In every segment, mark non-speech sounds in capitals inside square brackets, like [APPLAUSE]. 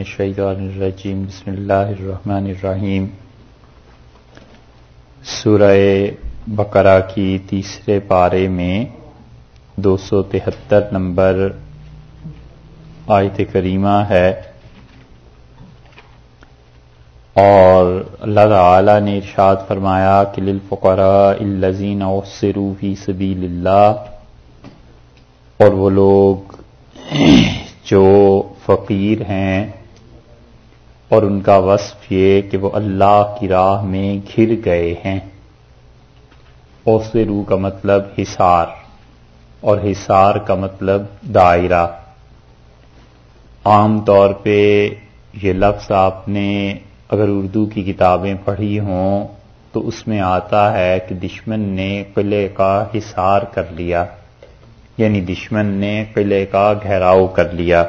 الشیطان الرجیم، بسم اللہ الرحمن الرحیم۔ سورہ بقرہ کی تیسرے پارے میں دو سو تہتر نمبر آیت کریمہ ہے۔ اور اللہ تعالی نے ارشاد فرمایا کہ للفقراء الذین احسروا فی سبیل اللہ، اور وہ لوگ جو فقیر ہیں اور ان کا وصف یہ کہ وہ اللہ کی راہ میں گھر گئے ہیں۔ اوسرو کا مطلب حصار اور حصار کا مطلب دائرہ۔ عام طور پہ یہ لفظ آپ نے اگر اردو کی کتابیں پڑھی ہوں تو اس میں آتا ہے کہ دشمن نے قلعے کا حصار کر لیا یعنی دشمن نے قلعے کا گھیراؤ کر لیا۔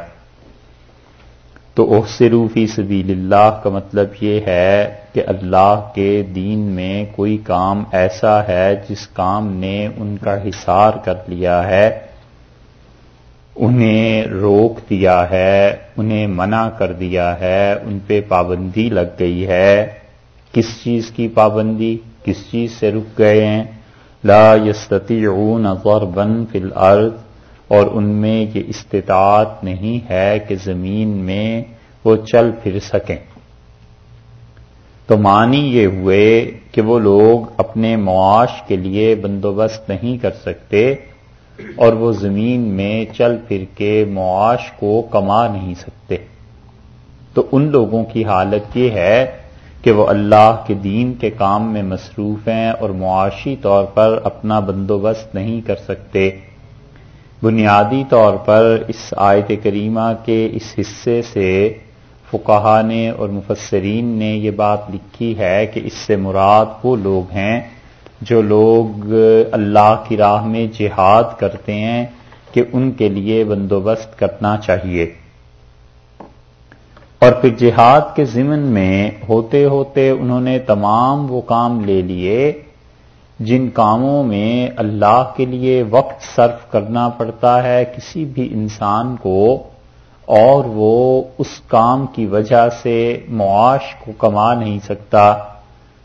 تو احسرو فی سبیل اللہ کا مطلب یہ ہے کہ اللہ کے دین میں کوئی کام ایسا ہے جس کام نے ان کا حصار کر لیا ہے، انہیں روک دیا ہے، انہیں منع کر دیا ہے، ان پہ پابندی لگ گئی ہے۔ کس چیز کی پابندی؟ کس چیز سے رک گئے ہیں؟ لا یستطیعون ضربا فی الارض اور ان میں یہ استطاعت نہیں ہے کہ زمین میں وہ چل پھر سکیں۔ تو معنی یہ ہوئے کہ وہ لوگ اپنے معاش کے لیے بندوبست نہیں کر سکتے اور وہ زمین میں چل پھر کے معاش کو کما نہیں سکتے۔ تو ان لوگوں کی حالت یہ ہے کہ وہ اللہ کے دین کے کام میں مصروف ہیں اور معاشی طور پر اپنا بندوبست نہیں کر سکتے۔ بنیادی طور پر اس آیت کریمہ کے اس حصے سے فقہا نے اور مفسرین نے یہ بات لکھی ہے کہ اس سے مراد وہ لوگ ہیں جو لوگ اللہ کی راہ میں جہاد کرتے ہیں کہ ان کے لیے بندوبست کرنا چاہیے۔ اور پھر جہاد کے ضمن میں ہوتے ہوتے انہوں نے تمام وہ کام لے لیے جن کاموں میں اللہ کے لیے وقت صرف کرنا پڑتا ہے، کسی بھی انسان کو، اور وہ اس کام کی وجہ سے معاش کو کما نہیں سکتا،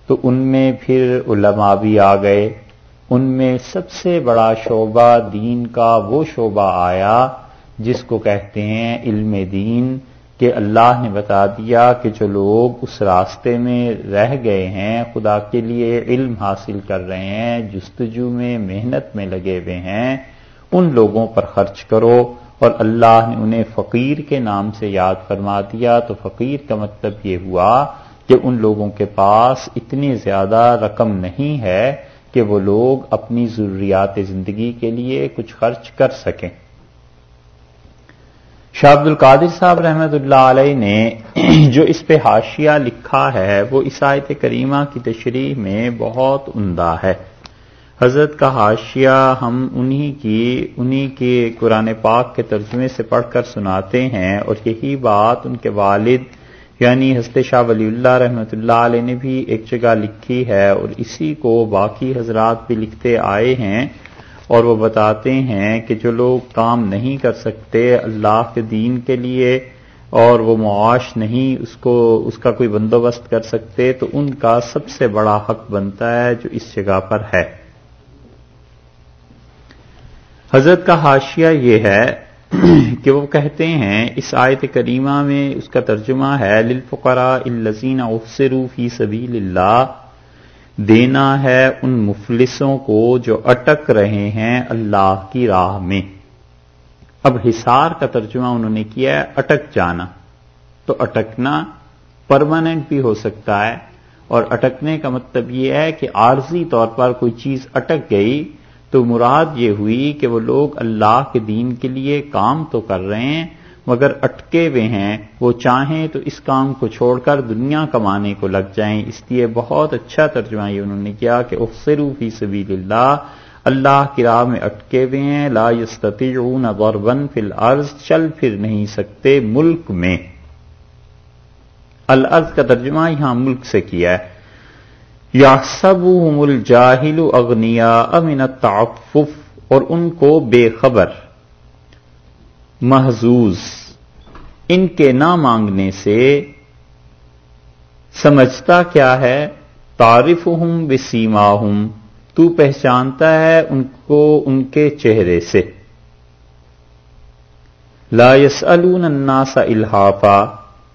تو ان میں پھر علماء بھی آ گئے۔ ان میں سب سے بڑا شعبہ دین کا وہ شعبہ آیا جس کو کہتے ہیں علم دین۔ کہ اللہ نے بتا دیا کہ جو لوگ اس راستے میں رہ گئے ہیں، خدا کے لیے علم حاصل کر رہے ہیں، جستجو میں، محنت میں لگے ہوئے ہیں، ان لوگوں پر خرچ کرو اور اللہ نے انہیں فقیر کے نام سے یاد فرما دیا۔ تو فقیر کا مطلب یہ ہوا کہ ان لوگوں کے پاس اتنی زیادہ رقم نہیں ہے کہ وہ لوگ اپنی ضروریات زندگی کے لیے کچھ خرچ کر سکیں۔ شاہ عبد القادر صاحب رحمت اللہ علیہ نے [CLEARS THROAT] جو اس پہ حاشیہ لکھا ہے، وہ عیسائیت کریمہ کی تشریح میں بہت عمدہ ہے۔ حضرت کا حاشیہ ہم انہی کی، انہی کے قرآن پاک کے ترجمے سے پڑھ کر سناتے ہیں اور یہی بات ان کے والد یعنی حضرت شاہ ولی اللہ رحمۃ اللہ علیہ نے بھی ایک جگہ لکھی ہے اور اسی کو باقی حضرات بھی لکھتے آئے ہیں۔ اور وہ بتاتے ہیں کہ جو لوگ کام نہیں کر سکتے اللہ کے دین کے لیے اور وہ معاش نہیں اس کو، اس کا کوئی بندوبست کر سکتے، تو ان کا سب سے بڑا حق بنتا ہے جو اس جگہ پر ہے۔ حضرت کا حاشیہ یہ ہے کہ وہ کہتے ہیں، اس آیت کریمہ میں اس کا ترجمہ ہے، للفقراء الزین افسرو فی سبیل اللہ دینا ہے ان مفلسوں کو جو اٹک رہے ہیں اللہ کی راہ میں۔ اب حصار کا ترجمہ انہوں نے کیا ہے، اٹک جانا۔ تو اٹکنا پرماننٹ بھی ہو سکتا ہے، اور اٹکنے کا مطلب یہ ہے کہ عارضی طور پر کوئی چیز اٹک گئی تو مراد یہ ہوئی کہ وہ لوگ اللہ کے دین کے لیے کام تو کر رہے ہیں مگر اٹکے ہوئے ہیں، وہ چاہیں تو اس کام کو چھوڑ کر دنیا کمانے کو لگ جائیں۔ اس لیے بہت اچھا ترجمہ یہ انہوں نے کیا کہ افسرو فی سبیل اللہ اللہ کی راہ میں اٹکے ہوئے ہیں، لا یستطیعون ضربا فی الارض، چل پھر نہیں سکتے ملک میں۔ الارض کا ترجمہ یہاں ملک سے کیا ہے۔ یا سب الجاہل اغنیا امن تعفف اور ان کو بے خبر۔ محضوظ ان کے نہ مانگنے سے سمجھتا کیا ہے؟ تعارف ہوں بے سیما ہوں تو پہچانتا ہے ان کو ان کے چہرے سے۔ لا يسألون الناس الحافا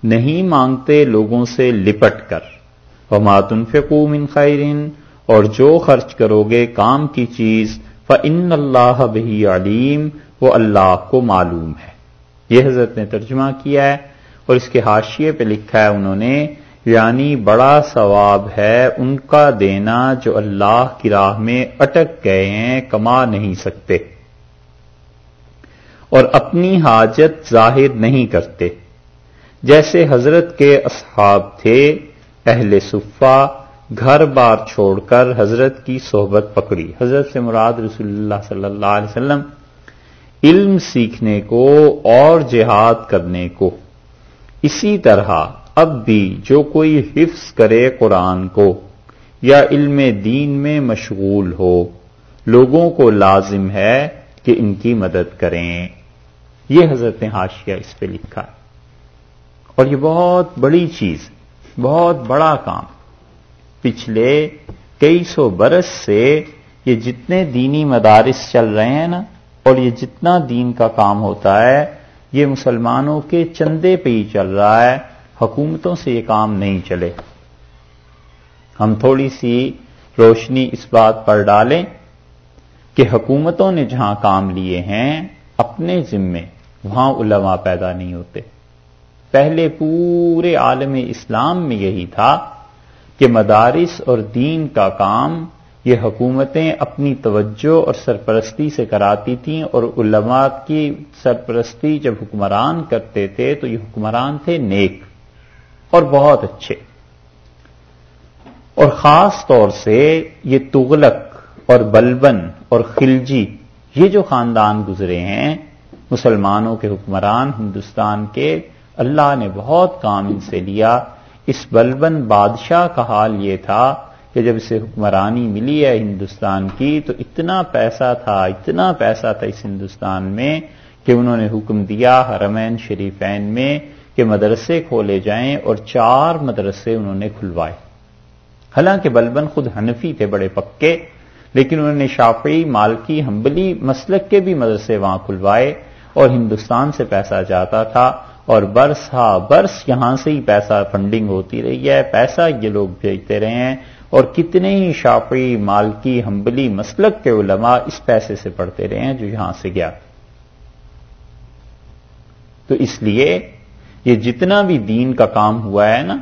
نہیں مانگتے لوگوں سے لپٹ کر۔ وما تنفقوا من خیر۔ اور جو خرچ کرو گے کام کی چیز، فَإِنَّ اللَّهَ بِهِ علیم وہ اللہ کو معلوم ہے۔ یہ حضرت نے ترجمہ کیا ہے اور اس کے حاشیے پہ لکھا ہے انہوں نے یعنی بڑا ثواب ہے ان کا دینا جو اللہ کی راہ میں اٹک گئے ہیں، کما نہیں سکتے۔ اور اپنی حاجت ظاہر نہیں کرتے۔ جیسے حضرت کے اصحاب تھے، اہل صفا گھر بار چھوڑ کر حضرت کی صحبت پکڑی۔ حضرت سے مراد رسول اللہ صلی اللہ علیہ وسلم علم سیکھنے کو اور جہاد کرنے کو۔ اسی طرح اب بھی جو کوئی حفظ کرے قرآن کو یا علم دین میں مشغول ہو، لوگوں کو لازم ہے کہ ان کی مدد کریں۔ یہ حضرت نے حاشیہ اس پہ لکھا ہے۔ اور یہ بہت بڑی چیز، بہت بڑا کام۔ پچھلے کئی سو برس سے یہ جتنے دینی مدارس چل رہے ہیں نا اور یہ جتنا دین کا کام ہوتا ہے، یہ مسلمانوں کے چندے پہ ہی چل رہا ہے، حکومتوں سے یہ کام نہیں چلے۔ ہم تھوڑی سی روشنی اس بات پر ڈالیں کہ حکومتوں نے جہاں کام لیے ہیں، اپنے ذمے وہاں علماء پیدا نہیں ہوتے۔ پہلے پورے عالم اسلام میں یہی تھا کہ مدارس اور دین کا کام یہ حکومتیں اپنی توجہ اور سرپرستی سے کراتی تھیں اور علماء کی سرپرستی جب حکمران کرتے تھے تو یہ حکمران تھے نیک اور بہت اچھے۔ اور خاص طور سے یہ تغلق اور بلبن اور خلجی یہ جو خاندان گزرے ہیں، مسلمانوں کے حکمران ہندوستان کے، اللہ نے بہت کام ان سے لیا۔ اس بلبن بادشاہ کا حال یہ تھا کہ جب اسے حکمرانی ملی ہے ہندوستان کی تو اتنا پیسہ تھا، اتنا پیسہ تھا اس ہندوستان میں کہ انہوں نے حکم دیا حرمین شریفین میں کہ مدرسے کھولے جائیں اور چار مدرسے انہوں نے کھلوائے۔ حالانکہ بلبن خود حنفی تھے، بڑے پکے، لیکن انہوں نے شافعی، مالکی ہمبلی مسلک کے بھی مدرسے وہاں کھلوائے اور ہندوستان سے پیسہ جاتا تھا اور برس ہا برس یہاں سے ہی پیسہ فنڈنگ ہوتی رہی ہے، پیسہ یہ لوگ بھیجتے رہے ہیں اور کتنے ہی شاپی مالکی ہمبلی مسلک کے علماء اس پیسے سے پڑھتے رہے ہیں جو یہاں سے گیا۔ تو اس لیے یہ جتنا بھی دین کا کام ہوا ہے نا،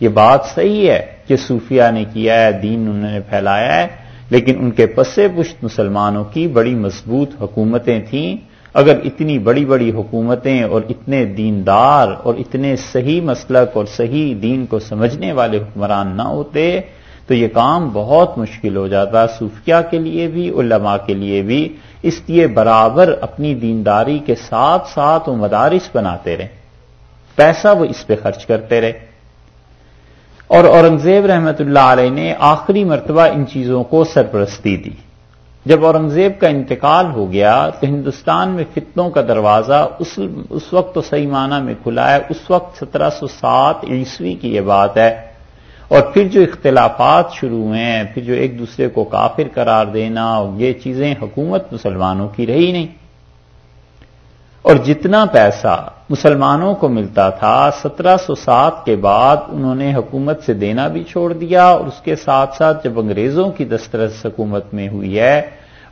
یہ بات صحیح ہے کہ صوفیہ نے کیا ہے، دین انہوں نے پھیلایا ہے، لیکن ان کے پسے پشت مسلمانوں کی بڑی مضبوط حکومتیں تھیں۔ اگر اتنی بڑی بڑی حکومتیں اور اتنے دیندار اور اتنے صحیح مسلک اور صحیح دین کو سمجھنے والے حکمران نہ ہوتے تو یہ کام بہت مشکل ہو جاتا صوفیہ کے لیے بھی، علماء کے لیے بھی۔ اس لیے برابر اپنی دینداری کے ساتھ ساتھ وہ مدارس بناتے رہے۔ پیسہ وہ اس پہ خرچ کرتے رہے۔ اور اورنگزیب رحمت اللہ علیہ نے آخری مرتبہ ان چیزوں کو سرپرستی دی۔ جب اورنگزیب کا انتقال ہو گیا تو ہندوستان میں فتنوں کا دروازہ اس اس وقت تو صحیح معنی میں کھلا ہے، اس وقت سترہ سو سات عیسوی کی یہ بات ہے۔ اور پھر جو اختلافات شروع ہوئے ہیں، پھر جو ایک دوسرے کو کافر قرار دینا، یہ چیزیں حکومت مسلمانوں کی رہی نہیں۔ اور جتنا پیسہ مسلمانوں کو ملتا تھا، سترہ سو سات کے بعد انہوں نے حکومت سے دینا بھی چھوڑ دیا۔ اور اس کے ساتھ ساتھ جب انگریزوں کی دسترس حکومت میں ہوئی ہے،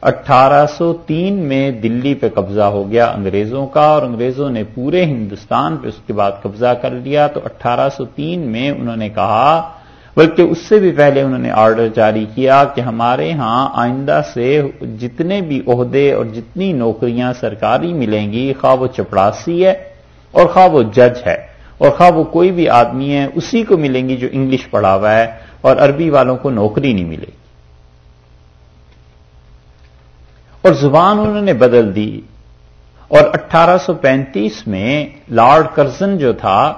اٹھارہ سو تین میں دلی پہ قبضہ ہو گیا انگریزوں کا، اور انگریزوں نے پورے ہندوستان پہ اس کے بعد قبضہ کر لیا۔ تو اٹھارہ سو تین میں انہوں نے کہا بلکہ اس سے بھی پہلے انہوں نے آرڈر جاری کیا کہ ہمارے ہاں آئندہ سے جتنے بھی عہدے اور جتنی نوکریاں سرکاری ملیں گی خواہ وہ چپڑاسی ہے اور خواہ وہ جج ہے اور خواہ وہ کوئی بھی آدمی ہے، اسی کو ملیں گی جو انگلش پڑھا ہوا ہے اور عربی والوں کو نوکری نہیں ملے گی۔ اور زبان انہوں نے بدل دی۔ اور اٹھارہ سو پینتیس میں لارڈ کرزن جو تھا،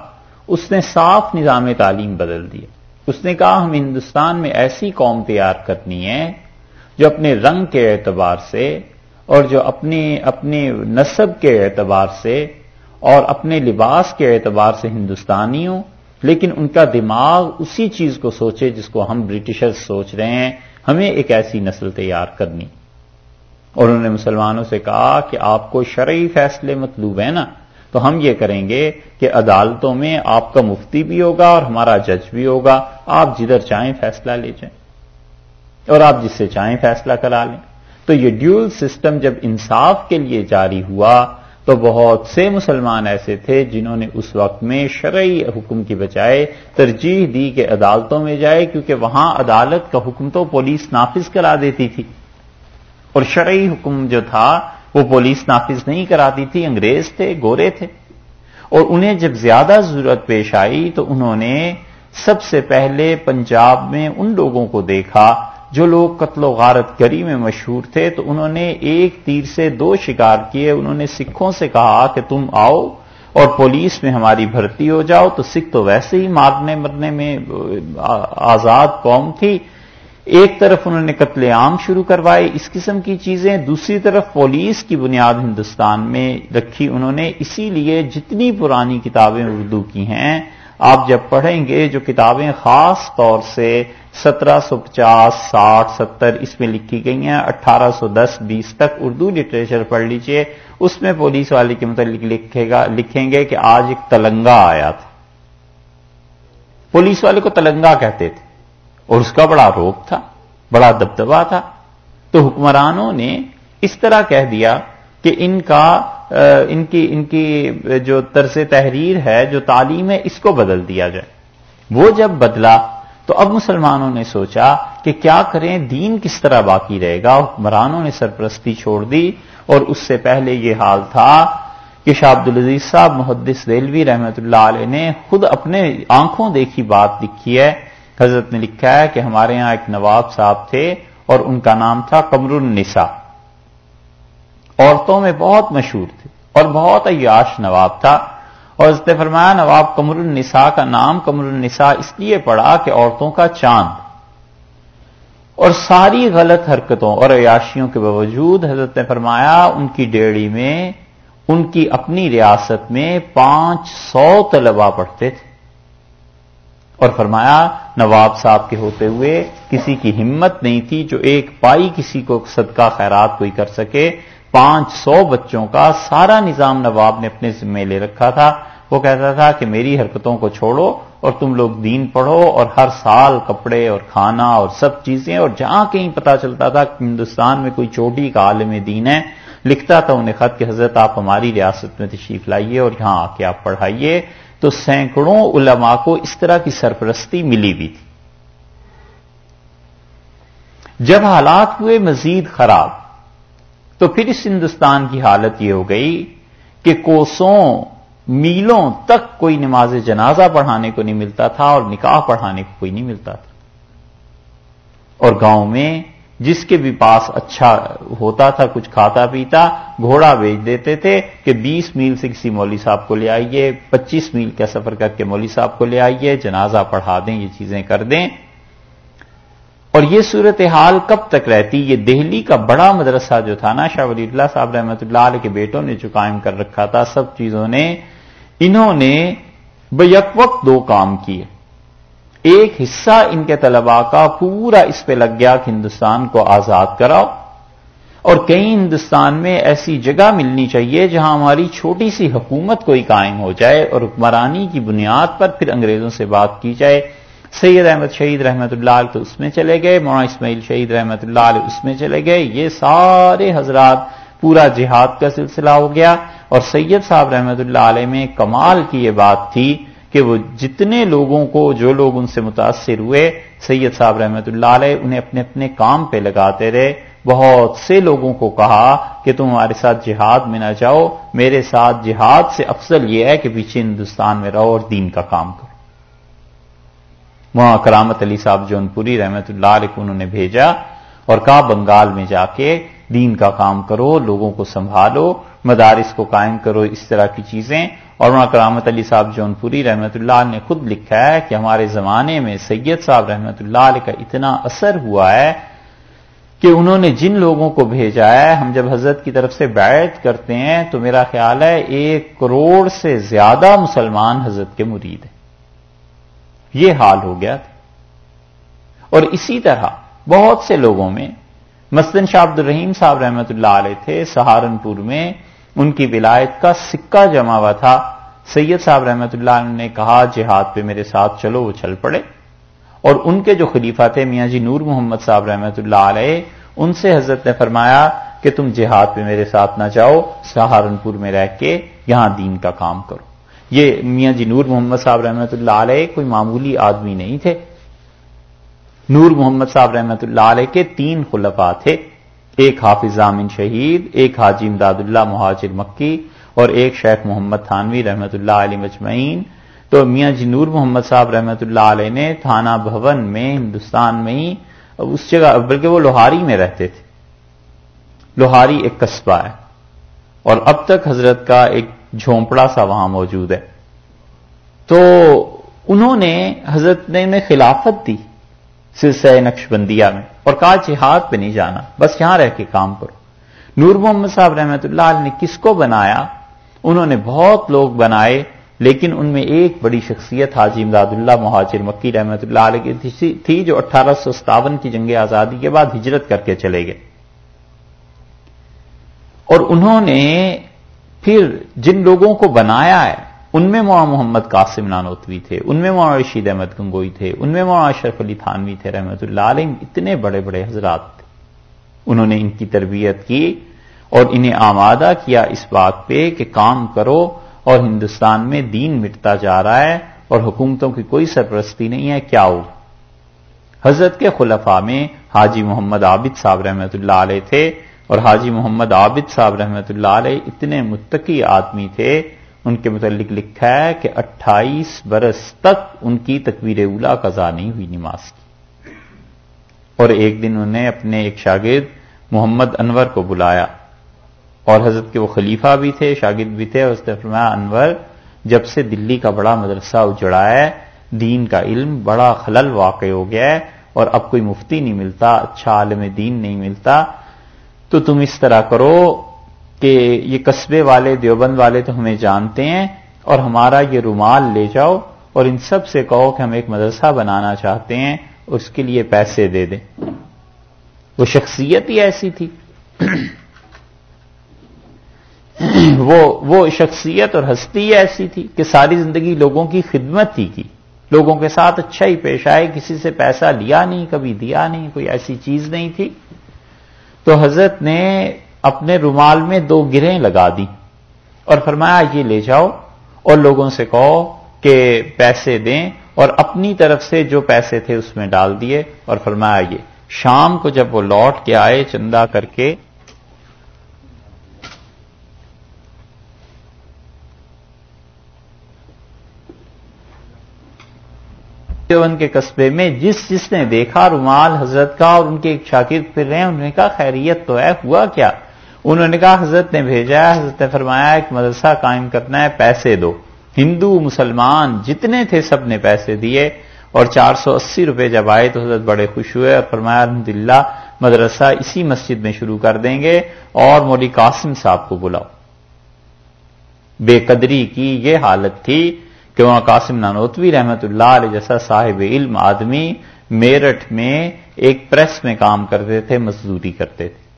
اس نے صاف نظام تعلیم بدل دیا۔ اس نے کہا، ہم ہندوستان میں ایسی قوم تیار کرنی ہے جو اپنے رنگ کے اعتبار سے اور جو اپنے اپنے نصب کے اعتبار سے اور اپنے لباس کے اعتبار سے ہندوستانی ہوں، لیکن ان کا دماغ اسی چیز کو سوچے جس کو ہم برٹشر سوچ رہے ہیں، ہمیں ایک ایسی نسل تیار کرنی۔ اور انہوں نے مسلمانوں سے کہا کہ آپ کو شرعی فیصلے مطلوب ہیں نا۔ تو ہم یہ کریں گے کہ عدالتوں میں آپ کا مفتی بھی ہوگا اور ہمارا جج بھی ہوگا۔ آپ جدھر چاہیں فیصلہ لے جائیں اور آپ جس سے چاہیں فیصلہ کرا لیں۔ تو یہ ڈیول سسٹم جب انصاف کے لیے جاری ہوا تو بہت سے مسلمان ایسے تھے جنہوں نے اس وقت میں شرعی حکم کی بجائے ترجیح دی کہ عدالتوں میں جائے کیونکہ وہاں عدالت کا حکم تو پولیس نافذ کرا دیتی تھی۔ اور شرعی حکم جو تھا وہ پولیس نافذ نہیں کراتی تھی، انگریز تھے، گورے تھے۔ اور انہیں جب زیادہ ضرورت پیش آئی تو انہوں نے سب سے پہلے پنجاب میں ان لوگوں کو دیکھا جو لوگ قتل و غارت گری میں مشہور تھے۔ تو انہوں نے ایک تیر سے دو شکار کیے۔ انہوں نے سکھوں سے کہا کہ تم آؤ اور پولیس میں ہماری بھرتی ہو جاؤ۔ تو سکھ تو ویسے ہی مارنے مرنے میں آزاد قوم تھی۔ ایک طرف انہوں نے قتل عام شروع کروائے اس قسم کی چیزیں، دوسری طرف پولیس کی بنیاد ہندوستان میں رکھی انہوں نے، اسی لیے جتنی پرانی کتابیں اردو کی ہیں، آپ جب پڑھیں گے جو کتابیں خاص طور سے سترہ سو پچاس، ساٹھ، ستر اس میں لکھی گئی ہیں، اٹھارہ سو دس، بیس تک اردو لٹریچر پڑھ لیجیے، اس میں پولیس والے کے متعلق لکھے گا، لکھیں گے کہ آج ایک تلنگا آیا تھا۔ پولیس والے کو تلنگا کہتے تھے۔ اور اس کا بڑا روپ تھا، بڑا دبدبا تھا۔ تو حکمرانوں نے اس طرح کہہ دیا کہ ان کا ان کی ان کی جو طرز تحریر ہے، جو تعلیم ہے، اس کو بدل دیا جائے۔ وہ جب بدلا تو اب مسلمانوں نے سوچا کہ کیا کریں، دین کس طرح باقی رہے گا؟ حکمرانوں نے سرپرستی چھوڑ دی اور اس سے پہلے یہ حال تھا کہ شاہ عبد العزیز صاحب، محدث ریلوی رحمت اللہ علیہ نے خود اپنے آنکھوں دیکھی بات لکھی ہے حضرت نے لکھا ہے کہ ہمارے ہاں ایک نواب صاحب تھے اور ان کا نام تھا قمر النساء۔ عورتوں میں بہت مشہور تھے اور بہت عیاش نواب تھا۔ اور اس نے فرمایا، نواب کمر النساء کا نام کمر النساء اس لیے پڑا کہ عورتوں کا چاند۔ اور ساری غلط حرکتوں اور عیاشیوں کے باوجود حضرت نے فرمایا، ان کی ڈیڑی میں، ان کی اپنی ریاست میں پانچ سو طلبا پڑھتے تھے۔ اور فرمایا، نواب صاحب کے ہوتے ہوئے کسی کی ہمت نہیں تھی جو ایک پائی کسی کو صدقہ خیرات کوئی کر سکے۔ پانچ سو بچوں کا سارا نظام نواب نے اپنے ذمے لے رکھا تھا۔ وہ کہتا تھا کہ میری حرکتوں کو چھوڑو اور تم لوگ دین پڑھو اور ہر سال کپڑے اور کھانا اور سب چیزیں اور جہاں کہیں پتا چلتا تھا کہ ہندوستان میں کوئی چوٹی کا عالم دین ہے۔ لکھتا تھا انہیں خط کہ حضرت آپ ہماری ریاست میں تشریف لائیے اور یہاں آ کے آپ پڑھائیے۔ تو سینکڑوں علماء کو اس طرح کی سرپرستی ملی بھی تھی۔ جب حالات ہوئے مزید خراب، تو پھر اس ہندوستان کی حالت یہ ہو گئی کہ کوسوں میلوں تک کوئی نماز جنازہ پڑھانے کو نہیں ملتا تھا اور نکاح پڑھانے کو کوئی نہیں ملتا تھا۔ اور گاؤں میں جس کے بھی پاس اچھا ہوتا تھا، کچھ کھاتا پیتا، گھوڑا بیچ دیتے تھے کہ بیس میل سے کسی مولوی صاحب کو لے آئیے، پچیس میل کا سفر کر کے مولوی صاحب کو لے آئیے، جنازہ پڑھا دیں، یہ چیزیں کر دیں۔ اور یہ صورتحال کب تک رہتی؟ یہ دہلی کا بڑا مدرسہ جو تھا نا، شاہ ولی اللہ صاحب رحمۃ اللہ علیہ کے بیٹوں نے جو قائم کر رکھا تھا، سب چیزوں نے، انہوں نے بیک وقت دو کام کیے۔ ایک حصہ ان کے طلباء کا پورا اس پہ لگ گیا کہ ہندوستان کو آزاد کراؤ۔ اور کہیں ہندوستان میں ایسی جگہ ملنی چاہیے جہاں ہماری چھوٹی سی حکومت کوئی قائم ہو جائے اور حکمرانی کی بنیاد پر پھر انگریزوں سے بات کی جائے۔ سید احمد شہید رحمت اللہ علیہ تو اس میں چلے گئے، مولانا اسماعیل شہید رحمت اللہ علیہ اس میں چلے گئے۔ یہ سارے حضرات پورا جہاد کا سلسلہ ہو گیا اور سید صاحب رحمت اللہ علیہ میں کمال کی یہ بات تھی۔ کہ وہ جتنے لوگوں کو جو لوگ ان سے متاثر ہوئے، سید صاحب رحمت اللہ علیہ انہیں اپنے اپنے کام پہ لگاتے رہے۔ بہت سے لوگوں کو کہا کہ تم ہمارے ساتھ جہاد میں نہ جاؤ، میرے ساتھ جہاد سے افضل یہ ہے کہ پیچھے ہندوستان میں رہو اور دین کا کام کرو۔ وہاں کرامت علی صاحب جون پوری رحمت اللہ علیہ کو انہوں نے بھیجا اور کہا بنگال میں جا کے دین کا کام کرو، لوگوں کو سنبھالو، مدارس کو قائم کرو، اس طرح کی چیزیں۔ اور وہاں کرامت علی صاحب جون پوری رحمت اللہ نے خود لکھا ہے کہ ہمارے زمانے میں سید صاحب رحمت اللہ علیہ کا اتنا اثر ہوا ہے کہ انہوں نے جن لوگوں کو بھیجا ہے، ہم جب حضرت کی طرف سے بیعت کرتے ہیں تو میرا خیال ہے ایک کروڑ سے زیادہ مسلمان حضرت کے مرید ہیں۔ یہ حال ہو گیا تھا۔ اور اسی طرح بہت سے لوگوں میں مسدن شاہ عبد الرحیم صاحب رحمت اللہ علیہ تھے، سہارنپور میں، ان کی ولایت کا سکہ جمع ہوا تھا۔ سید صاحب رحمت اللہ نے کہا، جہاد پہ میرے ساتھ چلو، وہ چل پڑے۔ اور ان کے جو خلیفہ تھے، میاں جی نور محمد صاحب رحمت اللہ علیہ، ان سے حضرت نے فرمایا کہ تم جہاد پہ میرے ساتھ نہ جاؤ، سہارنپور میں رہ کے یہاں دین کا کام کرو۔ یہ میاں جی نور محمد صاحب رحمت اللہ علیہ، کوئی معمولی آدمی نہیں تھے۔ نور محمد صاحب رحمت اللہ علیہ کے تین خلفاء تھے۔ ایک حافظ ضامن شہید، ایک حاجی امداد اللہ مہاجر مکی اور ایک شیخ محمد تھانوی رحمت اللہ علیہ مجمعین۔ تو میاں جی نور محمد صاحب رحمت اللہ علیہ نے تھانہ بھون میں، ہندوستان میں ہی اس جگہ، بلکہ وہ لوہاری میں رہتے تھے۔ لوہاری ایک قصبہ ہے۔ اور اب تک حضرت کا ایک جھونپڑا سا وہاں موجود ہے۔ تو انہوں نے، حضرت نے خلافت دی۔ سلسلہ نقش بندیہ میں۔ اور کہا جہاد پہ نہیں جانا، بس یہاں رہ کے کام کرو۔ نور محمد صاحب رحمت اللہ علیہ نے کس کو بنایا؟ انہوں نے بہت لوگ بنائے، لیکن ان میں ایک بڑی شخصیت حاجی امداد اللہ مہاجر مکی رحمت اللہ علیہ کی تھی جو اٹھارہ سو ستاون کی جنگ آزادی کے بعد ہجرت کر کے چلے گئے۔ اور انہوں نے پھر جن لوگوں کو بنایا ہے ان میں مولانا محمد قاسم نانوتوی تھے، ان میں مولانا رشید احمد گنگوئی تھے، ان میں مولانا اشرف علی تھانوی تھے، رحمت اللہ علیہ، اتنے بڑے بڑے حضرات تھے۔ انہوں نے ان کی تربیت کی اور انہیں آمادہ کیا اس بات پہ کہ کام کرو اور ہندوستان میں دین مٹتا جا رہا ہے اور حکومتوں کی کوئی سرپرستی نہیں ہے، کیا ہو؟ حضرت کے خلفاء میں حاجی محمد عابد صاحب رحمت اللہ علیہ تھے اور حاجی محمد عابد صاحب رحمت اللہ علیہ اتنے متقی آدمی تھے ان کے متعلق لکھا ہے کہ اٹھائیس برس تک ان کی تکبیر اولا قضا نہیں ہوئی نماز کی۔ اور ایک دن انہیں اپنے ایک شاگرد محمد انور کو بلایا۔ اور حضرت کے وہ خلیفہ بھی تھے، شاگرد بھی تھے، اور اس نے فرمایا انور جب سے دلی کا بڑا مدرسہ اجڑا ہے، دین کا علم بڑا خلل واقع ہو گیا ہے، اور اب کوئی مفتی نہیں ملتا اچھا عالم دین نہیں ملتا، تو تم اس طرح کرو کہ یہ قصبے والے، دیوبند والے تو ہمیں جانتے ہیں اور ہمارا یہ رومال لے جاؤ اور ان سب سے کہو کہ ہم ایک مدرسہ بنانا چاہتے ہیں، اس کے لیے پیسے دے دیں۔ وہ شخصیت ہی ایسی تھی۔ وہ وہ شخصیت اور ہستی ایسی تھی کہ ساری زندگی لوگوں کی خدمت ہی کی۔ لوگوں کے ساتھ اچھا ہی پیش آئے، کسی سے پیسہ لیا نہیں، کبھی دیا نہیں، کوئی ایسی چیز نہیں تھی۔ تو حضرت نے اپنے رومال میں دو گرہیں لگا دی اور فرمایا، یہ لے جاؤ اور لوگوں سے کہو کہ پیسے دیں اور اپنی طرف سے جو پیسے تھے اس میں ڈال دیے۔ اور فرمایا، یہ شام کو جب وہ لوٹ کے آئے چندہ کر کے کے قصبے میں جس جس نے دیکھا رومال حضرت کا اور ان کے ایک شاکر پھر رہے ہیں، انہوں نے کہا، خیریت تو ہے، ہوا کیا؟ انہوں نے کہا، حضرت نے بھیجا ہے، حضرت نے فرمایا، ایک مدرسہ قائم کرنا ہے، پیسے دو۔ ہندو، مسلمان، جتنے تھے سب نے پیسے دیے اور چار سو اسی روپے جب آئے تو حضرت بڑے خوش ہوئے اور فرمایا الحمد للہ مدرسہ اسی مسجد میں شروع کر دیں گے اور مولی قاسم صاحب کو بلاؤ۔ بے قدری کی یہ حالت تھی کہ وہاں قاسم نانوتوی رحمت اللہ علیہ جیسا صاحب علم آدمی میرٹھ میں ایک پریس میں کام کرتے تھے، مزدوری کرتے تھے۔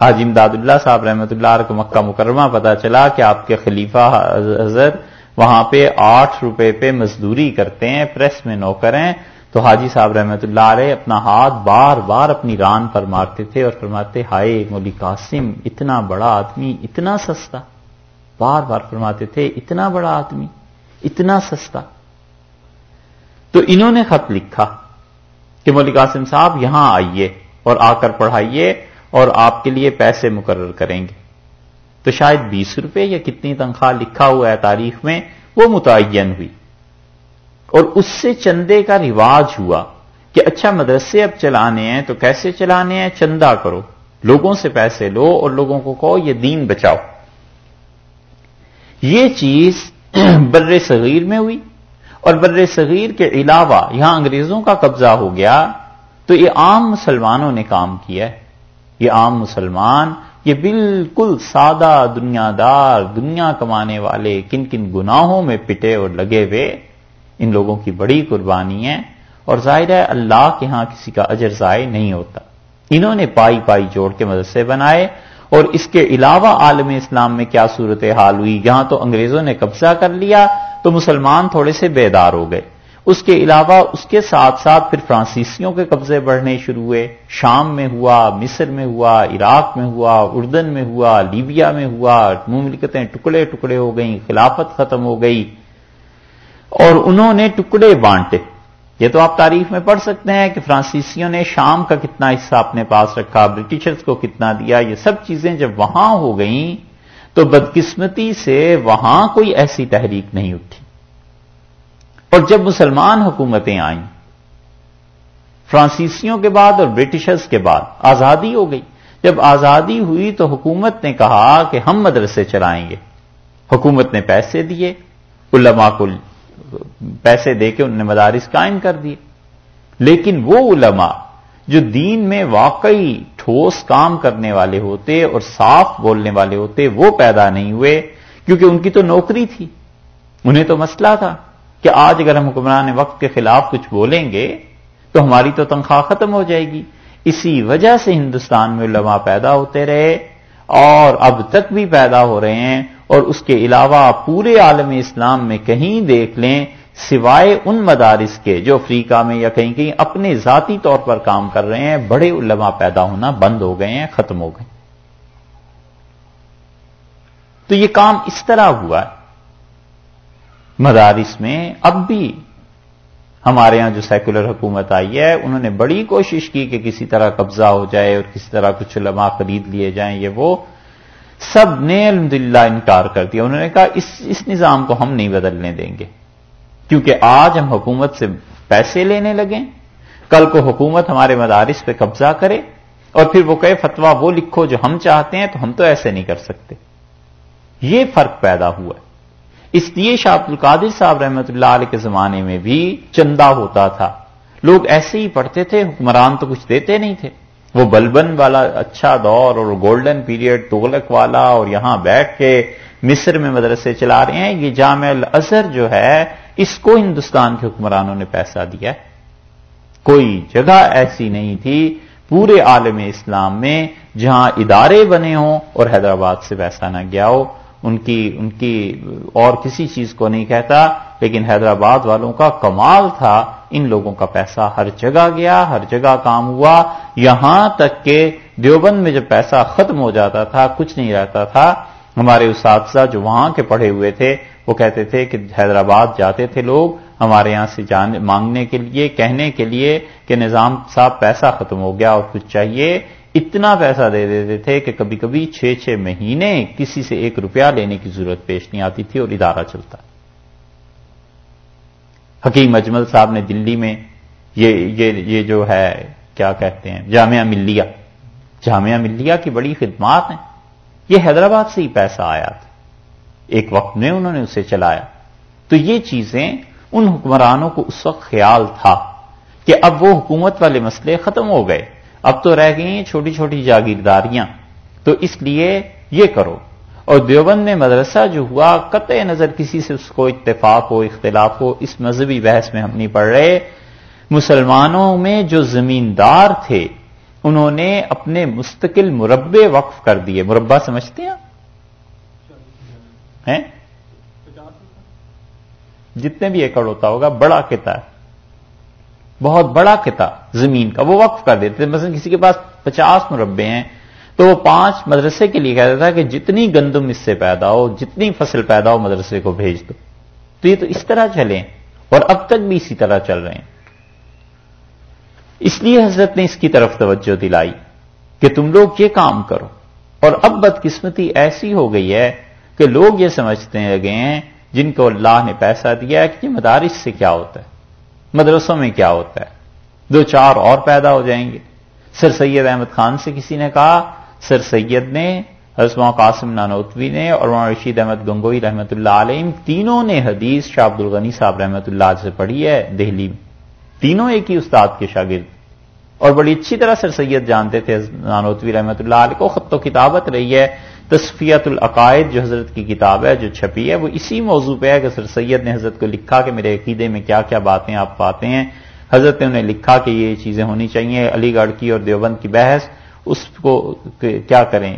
حاجی امداد اللہ صاحب رحمۃ اللہ کو مکہ مکرمہ پتا چلا کہ آپ کے خلیفہ حضرت وہاں پہ آٹھ روپے پہ مزدوری کرتے ہیں، پریس میں نوکر ہیں۔ تو حاجی صاحب رحمۃ اللہ علیہ اپنا ہاتھ بار بار اپنی ران پر مارتے تھے اور فرماتے، ہائے مولی قاسم، اتنا بڑا آدمی، اتنا سستا۔ بار بار فرماتے تھے، اتنا بڑا آدمی، اتنا سستا۔ تو انہوں نے خط لکھا کہ مولی قاسم صاحب، یہاں آئیے اور آ کر پڑھائیے۔ اور آپ کے لیے پیسے مقرر کریں گے۔ تو شاید بیس روپے یا کتنی تنخواہ لکھا ہوا ہے تاریخ میں، وہ متعین ہوئی۔ اور اس سے چندے کا رواج ہوا کہ اچھا مدرسے اب چلانے ہیں تو کیسے چلانے ہیں؟ چندہ کرو۔ لوگوں سے پیسے لو اور لوگوں کو کہو یہ دین بچاؤ۔ یہ چیز [CLEARS THROAT] بر صغیر میں ہوئی۔ اور بر صغیر کے علاوہ یہاں انگریزوں کا قبضہ ہو گیا تو یہ عام مسلمانوں نے کام کیا ہے۔ یہ عام مسلمان، یہ بالکل سادہ دنیا دار دنیا کمانے والے، کن کن گناہوں میں پٹے اور لگے ہوئے، ان لوگوں کی بڑی قربانی ہے۔ اور ظاہر ہے، اللہ کے ہاں کسی کا اجر ضائع نہیں ہوتا۔ انہوں نے پائی پائی جوڑ کے مدرسے بنائے۔ اور اس کے علاوہ عالم اسلام میں کیا صورت حال ہوئی؟ یہاں تو انگریزوں نے قبضہ کر لیا تو مسلمان تھوڑے سے بیدار ہو گئے۔ اس کے علاوہ اس کے ساتھ ساتھ پھر فرانسیسیوں کے قبضے بڑھنے شروع ہوئے۔ شام میں ہوا، مصر میں ہوا، عراق میں ہوا، اردن میں ہوا، لیبیا میں ہوا مملکتیں ٹکڑے ٹکڑے ہو گئیں، خلافت ختم ہو گئی۔ اور انہوں نے ٹکڑے بانٹے۔ یہ تو آپ تاریخ میں پڑھ سکتے ہیں کہ فرانسیسیوں نے شام کا کتنا حصہ اپنے پاس رکھا برٹشرز کو کتنا دیا، یہ سب چیزیں جب وہاں ہو گئیں تو بدقسمتی سے وہاں کوئی ایسی تحریک نہیں اٹھی۔ اور جب مسلمان حکومتیں آئیں، فرانسیسیوں کے بعد اور برٹشرز کے بعد آزادی ہو گئی۔ جب آزادی ہوئی تو حکومت نے کہا کہ ہم مدرسے چلائیں گے۔ حکومت نے پیسے دیے، علماء کو پیسے دے کے انہوں نے مدارس قائم کر دیے۔ لیکن وہ علماء جو دین میں واقعی ٹھوس کام کرنے والے ہوتے اور صاف بولنے والے ہوتے، وہ پیدا نہیں ہوئے کیونکہ ان کی تو نوکری تھی۔ انہیں تو مسئلہ تھا۔ کہ آج اگر ہم حکمران وقت کے خلاف کچھ بولیں گے تو ہماری تو تنخواہ ختم ہو جائے گی۔ اسی وجہ سے ہندوستان میں علماء پیدا ہوتے رہے اور اب تک بھی پیدا ہو رہے ہیں اور اس کے علاوہ پورے عالم اسلام میں کہیں دیکھ لیں، سوائے ان مدارس کے جو افریقہ میں یا کہیں کہیں اپنے ذاتی طور پر کام کر رہے ہیں، بڑے علماء پیدا ہونا بند ہو گئے ہیں، ختم ہو گئے۔ تو یہ کام اس طرح ہوا ہے۔ مدارس میں اب بھی ہمارے ہاں جو سیکولر حکومت آئی ہے، انہوں نے بڑی کوشش کی کہ کسی طرح قبضہ ہو جائے اور کسی طرح کچھ علماء خرید لیے جائیں، یہ وہ سب نے الحمد انکار کر دیا۔ انہوں نے کہا، اس اس نظام کو ہم نہیں بدلنے دیں گے۔ کیونکہ آج ہم حکومت سے پیسے لینے لگیں۔ کل کو حکومت ہمارے مدارس پہ قبضہ کرے اور پھر وہ کہے فتوا وہ لکھو جو ہم چاہتے ہیں تو ہم تو ایسے نہیں کر سکتے۔ یہ فرق پیدا ہوا ہے۔ اس لیے شاہ عبد القادر صاحب رحمت اللہ علیہ کے زمانے میں بھی چندہ ہوتا تھا۔ لوگ ایسے ہی پڑھتے تھے، حکمران تو کچھ دیتے نہیں تھے۔ وہ بلبن والا اچھا دور اور گولڈن پیریڈ تغلق والا اور یہاں بیٹھ کے مصر میں مدرسے چلا رہے ہیں۔ یہ جامع الازہر جو ہے، اس کو ہندوستان کے حکمرانوں نے پیسہ دیا کوئی جگہ ایسی نہیں تھی پورے عالم اسلام میں جہاں ادارے بنے ہوں اور حیدرآباد سے پیسہ نہ گیا ہو۔ ان کی ان کی اور کسی چیز کو نہیں کہتا، لیکن حیدرآباد والوں کا کمال تھا، ان لوگوں کا پیسہ ہر جگہ گیا، ہر جگہ کام ہوا۔ یہاں تک کہ دیوبند میں جب پیسہ ختم ہو جاتا تھا، کچھ نہیں رہتا تھا، ہمارے اساتذہ جو وہاں کے پڑھے ہوئے تھے، وہ کہتے تھے کہ حیدرآباد جاتے تھے لوگ ہمارے یہاں سے مانگنے کے لیے، کہنے کے لیے کہ نظام صاحب پیسہ ختم ہو گیا اور کچھ چاہیے۔ اتنا پیسہ دے دیتے تھے کہ کبھی کبھی چھ چھ مہینے کسی سے ایک روپیہ لینے کی ضرورت پیش نہیں آتی تھی اور ادارہ چلتا۔ حکیم اجمل صاحب نے دلی میں یہ یہ, یہ جو ہے کیا کہتے ہیں جامعہ ملیہ۔ جامعہ ملیہ کی بڑی خدمات ہیں۔ یہ حیدرآباد سے ہی پیسہ آیا تھا۔ ایک وقت میں انہوں نے اسے چلایا۔ تو یہ چیزیں ان حکمرانوں کو اس وقت خیال تھا کہ اب وہ حکومت والے مسئلے ختم ہو گئے۔ اب تو رہ گئی چھوٹی چھوٹی جاگیرداریاں۔ تو اس لیے یہ کرو۔ اور دیوبند میں مدرسہ جو ہوا، قطع نظر کسی سے اس کو اتفاق ہو، اختلاف ہو، اس مذہبی بحث میں ہم نہیں پڑھ رہے۔ مسلمانوں میں جو زمیندار تھے، انہوں نے اپنے مستقل مربے وقف کر دیے۔ مربع سمجھتے ہیں؟ جتنے بھی ایکڑ ہوتا ہوگا، بڑا کتا ہے۔ بہت بڑا قطع زمین کا، وہ وقف کر دیتے تھے۔ مثلا کسی کے پاس پچاس مربے ہیں، تو وہ پانچ مدرسے کے لیے کہتا تھا کہ جتنی گندم اس سے پیدا ہو، جتنی فصل پیدا ہو مدرسے کو بھیج دو۔ تو یہ تو اس طرح چلیں اور اب تک بھی اسی طرح چل رہے ہیں۔ اس لیے حضرت نے اس کی طرف توجہ دلائی کہ تم لوگ یہ کام کرو۔ اور اب بدقسمتی ایسی ہو گئی ہے کہ لوگ یہ سمجھتے لگے ہیں، جن کو اللہ نے پیسہ دیا ہے، کہ یہ مدارس سے کیا ہوتا ہے۔ مدرسوں میں کیا ہوتا ہے؟ دو چار اور پیدا ہو جائیں گے۔ سر سید احمد خان سے کسی نے کہا، سر سید نے، حضرت قاسم نانوتوی نے اور مولانا رشید احمد گنگوئی رحمۃ اللہ علیہ تینوں نے حدیث شاہ عبد الغنی صاحب رحمۃ اللہ سے پڑھی ہے دہلی میں۔ تینوں ایک ہی استاد کے شاگرد۔ اور بڑی اچھی طرح سر سید جانتے تھے نانوتوی رحمۃ اللہ علیہ کو خط و کتابت رہی ہے۔ تصفیت العقائد جو حضرت کی کتاب ہے، جو چھپی ہے، وہ اسی موضوع پہ ہے کہ سر سید نے حضرت کو لکھا کہ میرے عقیدے میں کیا کیا باتیں آپ پاتے ہیں۔ حضرت نے انہیں لکھا کہ یہ چیزیں ہونی چاہیے، علی گڑھ کی اور دیوبند کی بحث، اس کو کیا کریں؟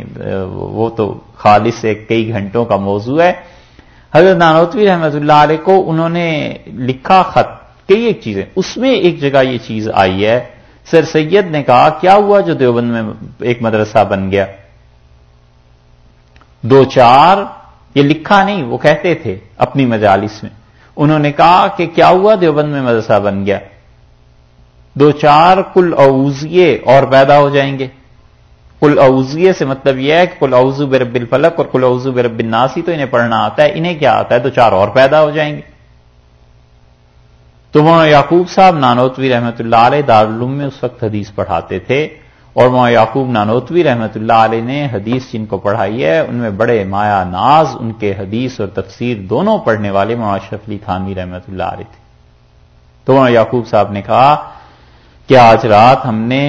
وہ تو خالص ایک کئی گھنٹوں کا موضوع ہے۔ حضرت نانوتوی رحمت اللہ علیہ کو انہوں نے لکھا خط کئی ایک چیزیں اس میں ایک جگہ یہ چیز آئی ہے۔ سر سید نے کہا، کیا ہوا جو دیوبند میں ایک مدرسہ بن گیا؟ دو چار، یہ لکھا نہیں، وہ کہتے تھے اپنی مجالس میں۔ انہوں نے کہا کہ کیا ہوا دیوبند میں مدرسہ بن گیا؟ دو چار کل اوزیے اور پیدا ہو جائیں گے۔ کل اوزیے سے مطلب یہ ہے کہ کل اوزو برب الفلک اور کل اوزو برب الناسی تو انہیں پڑھنا آتا ہے، انہیں کیا آتا ہے؟ دو چار اور پیدا ہو جائیں گے۔ تو وہ یعقوب صاحب نانوتوی رحمت اللہ علیہ دارالعلوم میں اس وقت حدیث پڑھاتے تھے اور وہ یعقوب نانوتوی رحمت اللہ علیہ نے حدیث جن کو پڑھائی ہے، ان میں بڑے مایا ناز، ان کے حدیث اور تفسیر دونوں پڑھنے والے معاشرف علی تھانوی رحمت اللہ علیہ تھے۔ تو وہ یعقوب صاحب نے کہا کہ آج رات ہم نے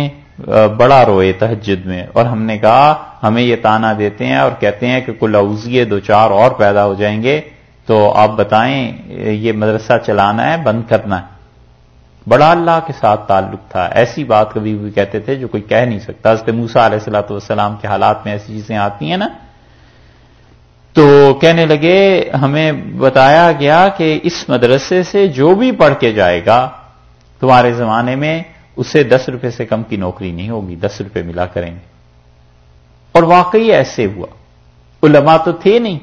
بڑا روئے تہجد میں، اور ہم نے کہا ہمیں یہ تانا دیتے ہیں اور کہتے ہیں کہ کل اوزیے دو چار اور پیدا ہو جائیں گے، تو آپ بتائیں، یہ مدرسہ چلانا ہے، بند کرنا ہے۔ بڑا اللہ کے ساتھ تعلق تھا۔ ایسی بات کبھی بھی کہتے تھے جو کوئی کہہ نہیں سکتا۔ حضرت موسا علیہ السلاۃ والسلام کے حالات میں ایسی چیزیں آتی ہیں نا۔ تو کہنے لگے، ہمیں بتایا گیا کہ اس مدرسے سے جو بھی پڑھ کے جائے گا، تمہارے زمانے میں اسے دس روپے سے کم کی نوکری نہیں ہوگی، دس روپے ملا کریں گے۔ اور واقعی ایسے ہوا۔ علماء تو تھے نہیں،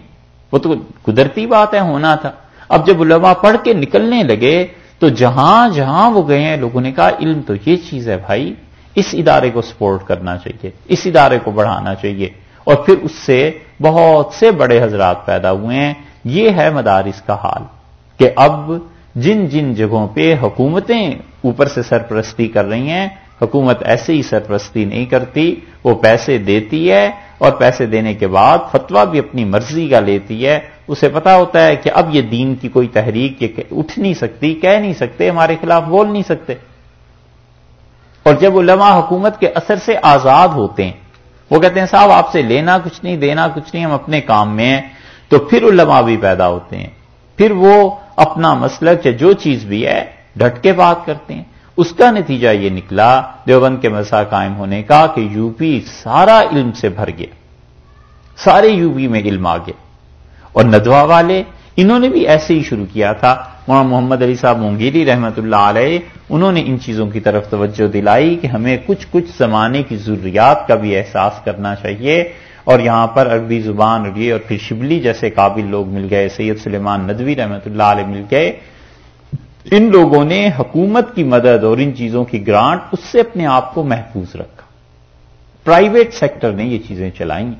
وہ تو قدرتی بات ہے، ہونا تھا۔ اب جب علماء پڑھ کے نکلنے لگے تو جہاں جہاں وہ گئے ہیں، لوگوں نے کہا، علم تو یہ چیز ہے بھائی، اس ادارے کو سپورٹ کرنا چاہیے، اس ادارے کو بڑھانا چاہیے۔ اور پھر اس سے بہت سے بڑے حضرات پیدا ہوئے ہیں۔ یہ ہے مدارس کا حال کہ اب جن جن جگہوں پہ حکومتیں اوپر سے سرپرستی کر رہی ہیں، حکومت ایسے ہی سرپرستی نہیں کرتی، وہ پیسے دیتی ہے اور پیسے دینے کے بعد فتوا بھی اپنی مرضی کا لیتی ہے۔ اسے پتا ہوتا ہے کہ اب یہ دین کی کوئی تحریک یہ اٹھ نہیں سکتی، کہہ نہیں سکتے، ہمارے خلاف بول نہیں سکتے۔ اور جب علماء حکومت کے اثر سے آزاد ہوتے ہیں، وہ کہتے ہیں، صاحب، آپ سے لینا کچھ نہیں، دینا کچھ نہیں، ہم اپنے کام میں ہیں۔ تو پھر علماء بھی پیدا ہوتے ہیں۔ پھر وہ اپنا مسلک یا جو چیز بھی ہے ڈٹ کے بات کرتے ہیں۔ اس کا نتیجہ یہ نکلا، دیوبند کے مسا قائم ہونے کا، کہ یو پی سارا علم سے بھر گیا۔ سارے یو پی میں علم آ گیا۔ اور ندوا والے، انہوں نے بھی ایسے ہی شروع کیا تھا۔ وہاں محمد علی صاحب مونگیری رحمت اللہ علیہ، انہوں نے ان چیزوں کی طرف توجہ دلائی کہ ہمیں کچھ کچھ زمانے کی ضروریات کا بھی احساس کرنا چاہیے۔ اور یہاں پر عربی زبان اور پھر شبلی جیسے قابل لوگ مل گئے، سید سلیمان ندوی رحمت اللہ علیہ مل گئے۔ ان لوگوں نے حکومت کی مدد اور ان چیزوں کی گرانٹ اس سے اپنے آپ کو محفوظ رکھا۔ پرائیویٹ سیکٹر نے یہ چیزیں چلائیں۔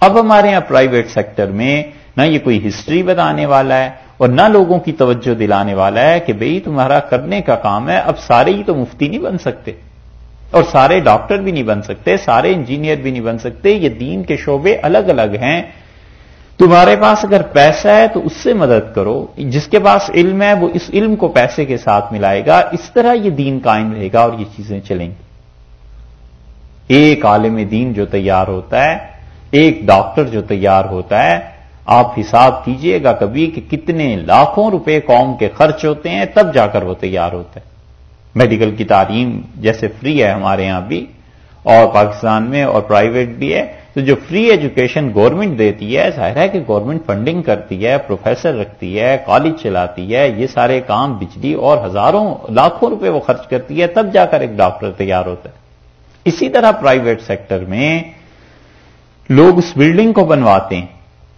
اب ہمارے یہاں پرائیویٹ سیکٹر میں نہ یہ کوئی ہسٹری بتانے والا ہے اور نہ لوگوں کی توجہ دلانے والا ہے کہ بھئی تمہارا کرنے کا کام ہے، اب سارے ہی تو مفتی نہیں بن سکتے۔ اور سارے ڈاکٹر بھی نہیں بن سکتے، سارے انجینئر بھی نہیں بن سکتے، یہ دین کے شعبے الگ الگ ہیں۔ تمہارے پاس اگر پیسہ ہے تو اس سے مدد کرو، جس کے پاس علم ہے وہ اس علم کو پیسے کے ساتھ ملائے گا، اس طرح یہ دین قائم رہے گا اور یہ چیزیں چلیں گی۔ ایک عالم دین جو تیار ہوتا ہے، ایک ڈاکٹر جو تیار ہوتا ہے آپ حساب کیجیے گا کبھی کہ کتنے لاکھوں روپے قوم کے خرچ ہوتے ہیں، تب جا کر وہ تیار ہوتا ہے۔ میڈیکل کی تعلیم جیسے فری ہے ہمارے یہاں بھی، اور پاکستان میں اور پرائیویٹ بھی ہے۔ تو جو فری ایجوکیشن گورنمنٹ دیتی ہے، ظاہر ہے کہ گورنمنٹ فنڈنگ کرتی ہے پروفیسر رکھتی ہے کالج چلاتی ہے، یہ سارے کام بجلی اور ہزاروں لاکھوں روپے وہ خرچ کرتی ہے، تب جا کر ایک ڈاکٹر تیار ہوتا ہے۔ اسی طرح پرائیویٹ سیکٹر میں لوگ اس بلڈنگ کو بنواتے ہیں۔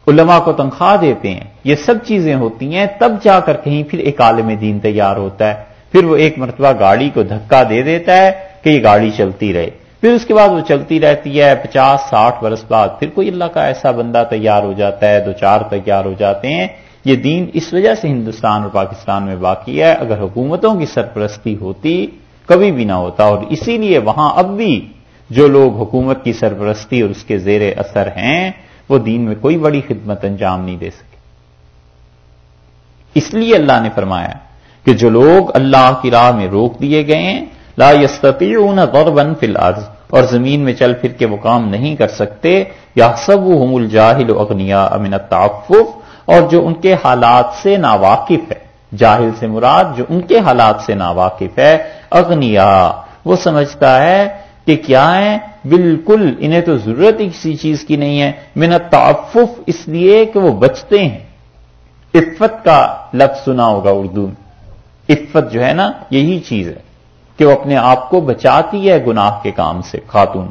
علماء کو تنخواہ دیتے ہیں، یہ سب چیزیں ہوتی ہیں، تب جا کر کہیں پھر ایک عالم دین تیار ہوتا ہے۔ پھر وہ ایک مرتبہ گاڑی کو دھکا دے دیتا ہے کہ یہ گاڑی چلتی رہے۔ پھر اس کے بعد وہ چلتی رہتی ہے، پچاس، ساٹھ برس بعد پھر کوئی اللہ کا ایسا بندہ تیار ہو جاتا ہے، دو چار تیار ہو جاتے ہیں۔ یہ دین اس وجہ سے ہندوستان اور پاکستان میں باقی ہے۔ اگر حکومتوں کی سرپرستی ہوتی، کبھی بھی نہ ہوتا۔ اور اسی لیے وہاں اب بھی جو لوگ حکومت کی سرپرستی اور اس کے زیر اثر ہیں وہ دین میں کوئی بڑی خدمت انجام نہیں دے سکے۔ اس لیے اللہ نے فرمایا کہ جو لوگ اللہ کی راہ میں روک دیے گئے ہیں، لا یستطیعون ضربا فی الارض، اور زمین میں چل پھر کے وہ کام نہیں کر سکتے یا سب الجاہل اغنیا امن تعفف اور جو ان کے حالات سے ناواقف ہے، جاہل سے مراد جو ان کے حالات سے ناواقف ہے اغنیا وہ سمجھتا ہے کہ کیا ہے بالکل، انہیں تو ضرورت ہی کسی چیز کی نہیں ہے۔ من تعفف اس لیے کہ وہ بچتے ہیں۔ عفت کا لفظ سنا ہوگا اردو میں۔ عفت جو ہے نا، یہی چیز ہے کہ وہ اپنے آپ کو بچاتی ہے گناہ کے کام سے، خاتون۔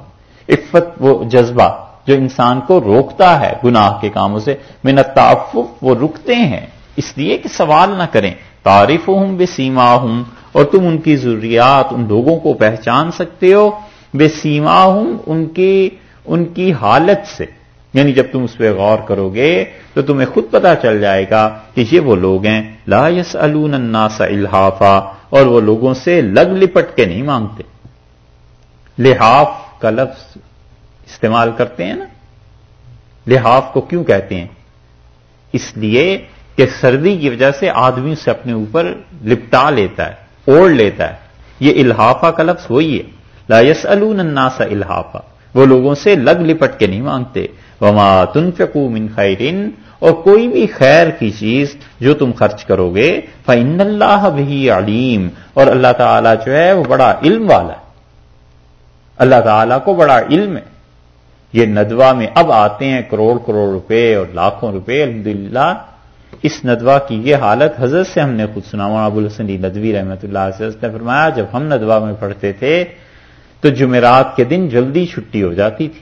عفت وہ جذبہ جو انسان کو روکتا ہے گناہ کے کاموں سے۔ منت تعفف وہ رکتے ہیں۔ اس لیے کہ سوال نہ کریں۔ تعریف ہوں بے سیما ہوں اور تم ان کی ضروریات، ان لوگوں کو پہچان سکتے ہو۔ بے سیما ہوں ان کی ان کی حالت سے۔ یعنی جب تم اس پہ غور کرو گے تو تمہیں خود پتا چل جائے گا کہ یہ وہ لوگ ہیں۔ لا یس الناس الحافا، اور وہ لوگوں سے لگ لپٹ کے نہیں مانگتے۔ لحاف کا لفظ استعمال کرتے ہیں نا؟ لحاف کو کیوں کہتے ہیں؟ اس لیے کہ سردی کی وجہ سے آدمی سے اپنے اوپر لپٹا لیتا ہے، اوڑھ لیتا ہے۔ یہ الحافہ کا لفظ وہی ہے۔ لا یس الناس الحافہ وہ لوگوں سے لگ لپٹ کے نہیں مانگتے۔ وما تنفقو من خیرن۔ اور کوئی بھی خیر کی چیز جو تم خرچ کرو گے فن اللہ بھی علیم۔ اور اللہ تعالیٰ جو ہے، وہ بڑا علم والا ہے۔ اللہ تعالیٰ کو بڑا علم ہے۔ یہ ندوا میں اب آتے ہیں کروڑ کروڑ روپے اور لاکھوں روپے، الحمدللہ۔ اس ندوا کی یہ حالت حضرت سے ہم نے خود سنا۔ ابو الحسن ندوی رحمۃ اللہ سے نے فرمایا، جب ہم ندوا میں پڑھتے تھے تو جمعرات کے دن جلدی چھٹی ہو جاتی تھی۔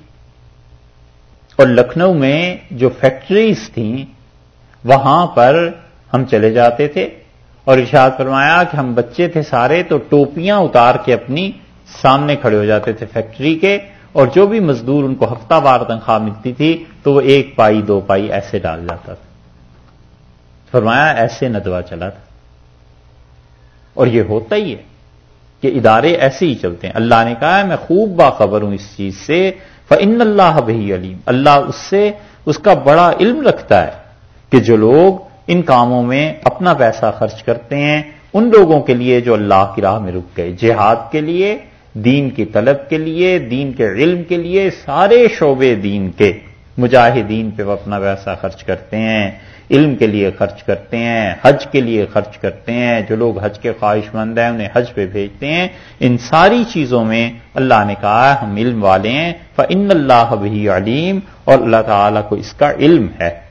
اور لکھنؤ میں جو فیکٹریز تھیں، وہاں پر ہم چلے جاتے تھے اور ارشاد فرمایا کہ ہم بچے تھے سارے تو ٹوپیاں اتار کے اپنی سامنے کھڑے ہو جاتے تھے فیکٹری کے اور جو بھی مزدور ان کو ہفتہ وار تنخواہ ملتی تھی تو وہ ایک پائی، دو پائی ایسے ڈال جاتا تھا۔ فرمایا ایسے ندوا چلا تھا۔ اور یہ ہوتا ہی ہے۔ کہ ادارے ایسے ہی چلتے ہیں۔ اللہ نے کہا ہے، میں خوب باخبر ہوں اس چیز سے۔ فن اللہ بھائی علیم اللہ اس سے، اس کا بڑا علم رکھتا ہے کہ جو لوگ ان کاموں میں اپنا پیسہ خرچ کرتے ہیں، ان لوگوں کے لیے جو اللہ کی راہ میں رک گئے۔ جہاد کے لیے، دین کی طلب کے لیے، دین کے علم کے لیے، سارے شعبے دین کے مجاہدین پہ وہ اپنا پیسہ خرچ کرتے ہیں۔ علم کے لیے خرچ کرتے ہیں، حج کے لیے خرچ کرتے ہیں، جو لوگ حج کے خواہش مند ہیں انہیں حج پہ بھیجتے ہیں، ان ساری چیزوں میں اللہ نے کہا ہم علم والے ہیں فن اللہ بھی علیم اور اللہ تعالیٰ کو اس کا علم ہے۔